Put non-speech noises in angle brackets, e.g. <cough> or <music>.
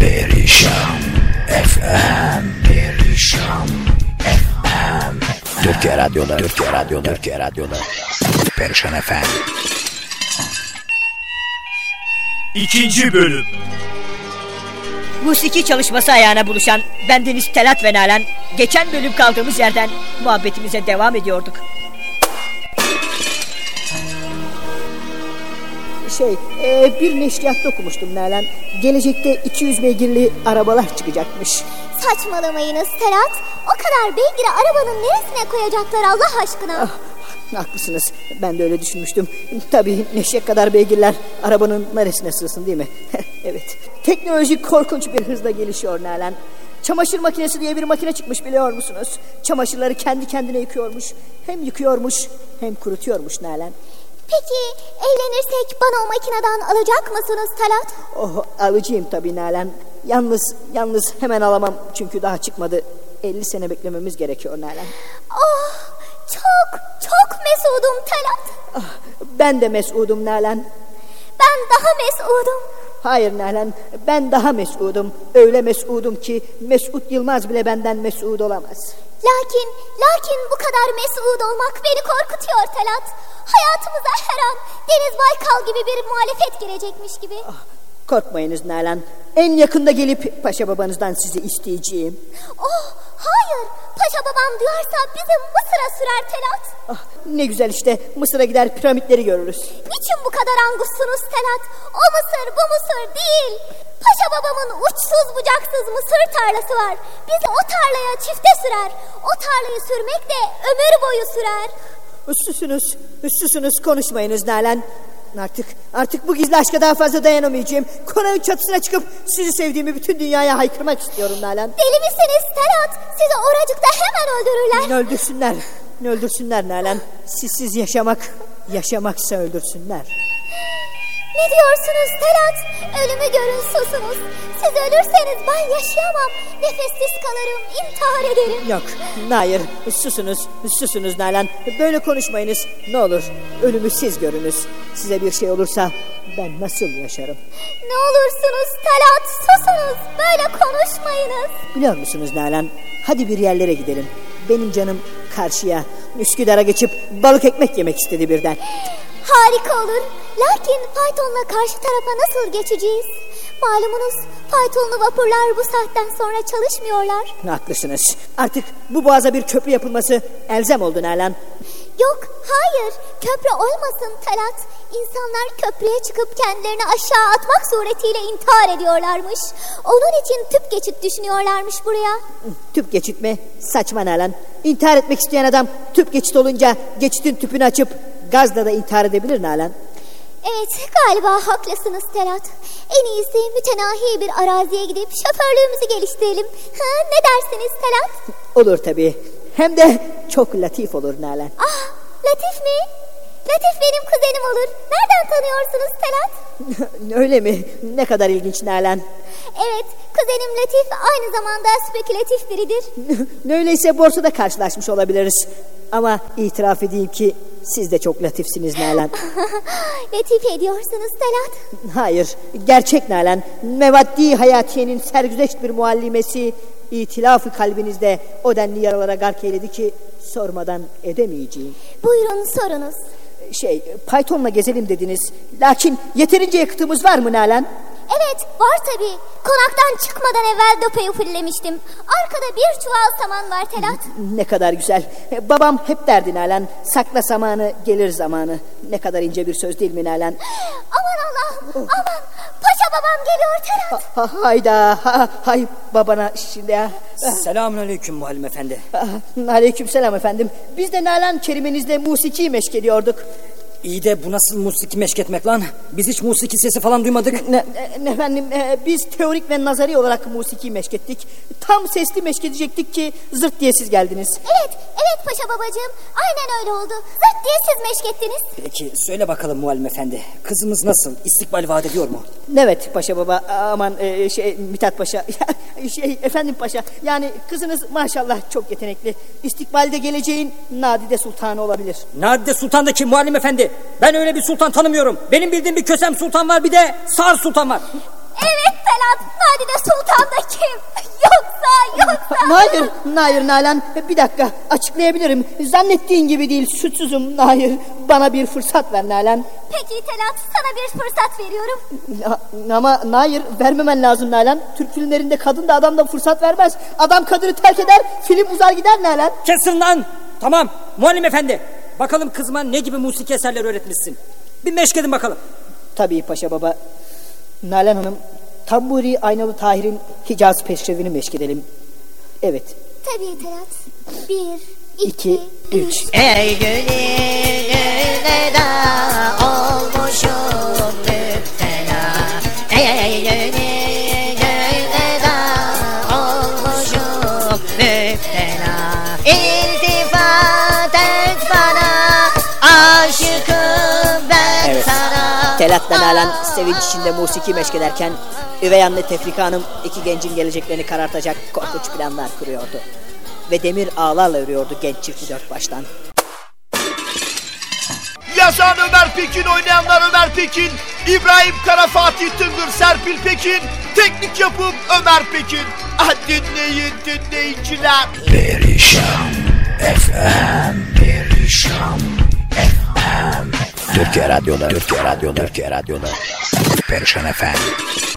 Perişan FM Perişan FM Türkiye Radyo'da Türkiye Radyo'da Türkiye Radyo'da Perişan FM İkinci bölüm. Musiki çalışması ayağına buluşan bendeniz Telat ve Nalan geçen bölüm kaldığımız yerden muhabbetimize devam ediyorduk. Şey, e, bir neşriyatta okumuştum Nalan. Gelecekte 200 beygirli arabalar çıkacakmış. Saçmalamayınız Serhat. O kadar beygiri arabanın neresine koyacaklar Allah aşkına? Ah, haklısınız. Ben de öyle düşünmüştüm. Tabii neşe kadar beygirler arabanın neresine sığsın değil mi? <laughs> evet. Teknoloji korkunç bir hızla gelişiyor Nalan. Çamaşır makinesi diye bir makine çıkmış biliyor musunuz? Çamaşırları kendi kendine yıkıyormuş. Hem yıkıyormuş hem kurutuyormuş Nalan. Peki evlenirsek bana o makineden alacak mısınız Talat? Oh alıcıyım tabii Nalan. Yalnız yalnız hemen alamam çünkü daha çıkmadı. 50 sene beklememiz gerekiyor Nalan. Oh çok çok mesudum Talat. Ah, ben de mesudum Nalan. Ben daha mesudum. Hayır Nalan ben daha mesudum. Öyle mesudum ki Mesut Yılmaz bile benden mesud olamaz. Lakin, lakin bu kadar mesud olmak beni korkutuyor Talat. Hayatımıza her an Deniz Baykal gibi bir muhalefet gelecekmiş gibi. Ah, korkmayınız Nalan. En yakında gelip paşa babanızdan sizi isteyeceğim. Oh hayır paşa babam duyarsa bizi Mısır'a sürer Telat. Ah, ne güzel işte Mısır'a gider piramitleri görürüz. Niçin bu kadar angussunuz Telat? O Mısır bu Mısır değil. Paşa babamın uçsuz bucaksız mısır tarlası var. Bizi o tarlaya çifte sürer. O tarlayı sürmek de ömür boyu sürer. Üssüsünüz, üssüsünüz konuşmayınız Nalan. Artık, artık bu gizli aşka daha fazla dayanamayacağım. Konağın çatısına çıkıp sizi sevdiğimi bütün dünyaya haykırmak istiyorum Nalan. Deli misiniz Telat? Sizi oracıkta hemen öldürürler. Öldürsünler, öldürsünler Nalan. Sizsiz yaşamak, yaşamaksa öldürsünler. Ne diyorsunuz Telat? Ölümü görün susunuz. Siz ölürseniz ben yaşayamam. Nefessiz kalırım, intihar ederim. Yok, hayır. Susunuz, susunuz Nalan. Böyle konuşmayınız. Ne olur, ölümü siz görünüz. Size bir şey olursa ben nasıl yaşarım? Ne olursunuz Telat, susunuz. Böyle konuşmayınız. Biliyor musunuz Nalan? Hadi bir yerlere gidelim. Benim canım karşıya, Üsküdar'a geçip balık ekmek yemek istedi birden. Harika olur. Lakin faytonla karşı tarafa nasıl geçeceğiz? Malumunuz faytonlu vapurlar bu saatten sonra çalışmıyorlar. Haklısınız. Artık bu boğaza bir köprü yapılması elzem oldu Nalan. Yok, hayır. Köprü olmasın Talat. İnsanlar köprüye çıkıp kendilerini aşağı atmak suretiyle intihar ediyorlarmış. Onun için tüp geçit düşünüyorlarmış buraya. Tüp geçit mi? Saçma Nalan. İntihar etmek isteyen adam tüp geçit olunca geçitin tüpünü açıp gazla da intihar edebilir Nalan. Evet, galiba haklısınız Telat. En iyisi mütenahi bir araziye gidip şoförlüğümüzü geliştirelim. Ha, ne dersiniz Telat? Olur tabii. Hem de çok latif olur Nalan. Ah, Latif mi? Latif benim kuzenim olur. Nereden tanıyorsunuz Telat? <laughs> Öyle mi? Ne kadar ilginç Nalan. Evet, kuzenim Latif aynı zamanda spekülatif biridir. <laughs> Öyleyse borsada karşılaşmış olabiliriz. Ama itiraf edeyim ki siz de çok latifsiniz Nalan. <laughs> Latif ediyorsunuz Telat. Hayır, gerçek Nalan. Mevaddi hayatiyenin sergüzeşt bir muallimesi itilafı kalbinizde o denli yaralara gark eyledi ki sormadan edemeyeceğim. Buyurun sorunuz. Şey, Python'la gezelim dediniz. Lakin yeterince yakıtımız var mı Nalan? Evet var tabi. Konaktan çıkmadan evvel depoyu fullemiştim. Arkada bir çuval saman var Telat. Ne kadar güzel. Babam hep derdi Nalan. Sakla zamanı gelir zamanı. Ne kadar ince bir söz değil mi Nalan? <gasps> Aman Allah'ım aman. Paşa babam geliyor Telat. Ha, hayda. Ha, hay babana şimdi ya. Selamun aleyküm muallim efendi. Aleyküm selam efendim. Biz de Nalan kerimenizle musiki meşk ediyorduk. İyi de bu nasıl musiki meşk etmek lan? Biz hiç musiki sesi falan duymadık. Ne, ne efendim e, biz teorik ve nazari olarak musiki meşk ettik. Tam sesli meşk edecektik ki zırt diye siz geldiniz. Evet evet paşa babacığım. Aynen öyle oldu. Zırt diye siz meşk ettiniz. Peki söyle bakalım muallim efendi. Kızımız nasıl? İstikbal vaat ediyor mu? Evet paşa baba aman e, şey Mithat Paşa <laughs> şey efendim paşa yani kızınız maşallah çok yetenekli. İstikbalde geleceğin nadide sultanı olabilir. Nadide Sultan da kim muallim efendi? Ben öyle bir sultan tanımıyorum. Benim bildiğim bir Kösem Sultan var bir de Sağır Sultan var. Evet Telat, Nadide Sultan da kim? Yoksa, yoksa... Hayır, hayır Nalan. Bir dakika, açıklayabilirim. Zannettiğin gibi değil, suçsuzum. Hayır, bana bir fırsat ver Nalan. Peki Telat, sana bir fırsat veriyorum. Ya- Ama hayır, vermemen lazım Nalan. Türk filmlerinde kadın da adam da fırsat vermez. Adam kadını terk eder, film uzar gider Nalan. Kesin lan. Tamam. Muallim efendi. Bakalım kızıma ne gibi musiki eserler öğretmişsin. Bir meşk edin bakalım. Tabii Paşa Baba. Nalan Hanım, Tamburi Aynalı Tahir'in Hicaz Peşrevini meşk edelim. Evet, Tabii Telat. Bir, iki, iki, üç. Ey gönüllerde olmuşum ve Nalan sevinç içinde musiki meşk ederken üvey anne Tefrika Hanım iki gencin geleceklerini karartacak korkunç planlar kuruyordu. Ve demir ağlarla örüyordu genç çifti dört baştan. Yazan Ömer Pekin, oynayanlar Ömer Pekin, İbrahim Kara, Fatih Tıngır, Serpil Pekin, teknik yapım Ömer Pekin. Ah, dinleyin dinleyiciler. Perişan FM Perişan FM Türkiye Radyoları Türkiye Radyoları Türkiye Radyoları Perişan FM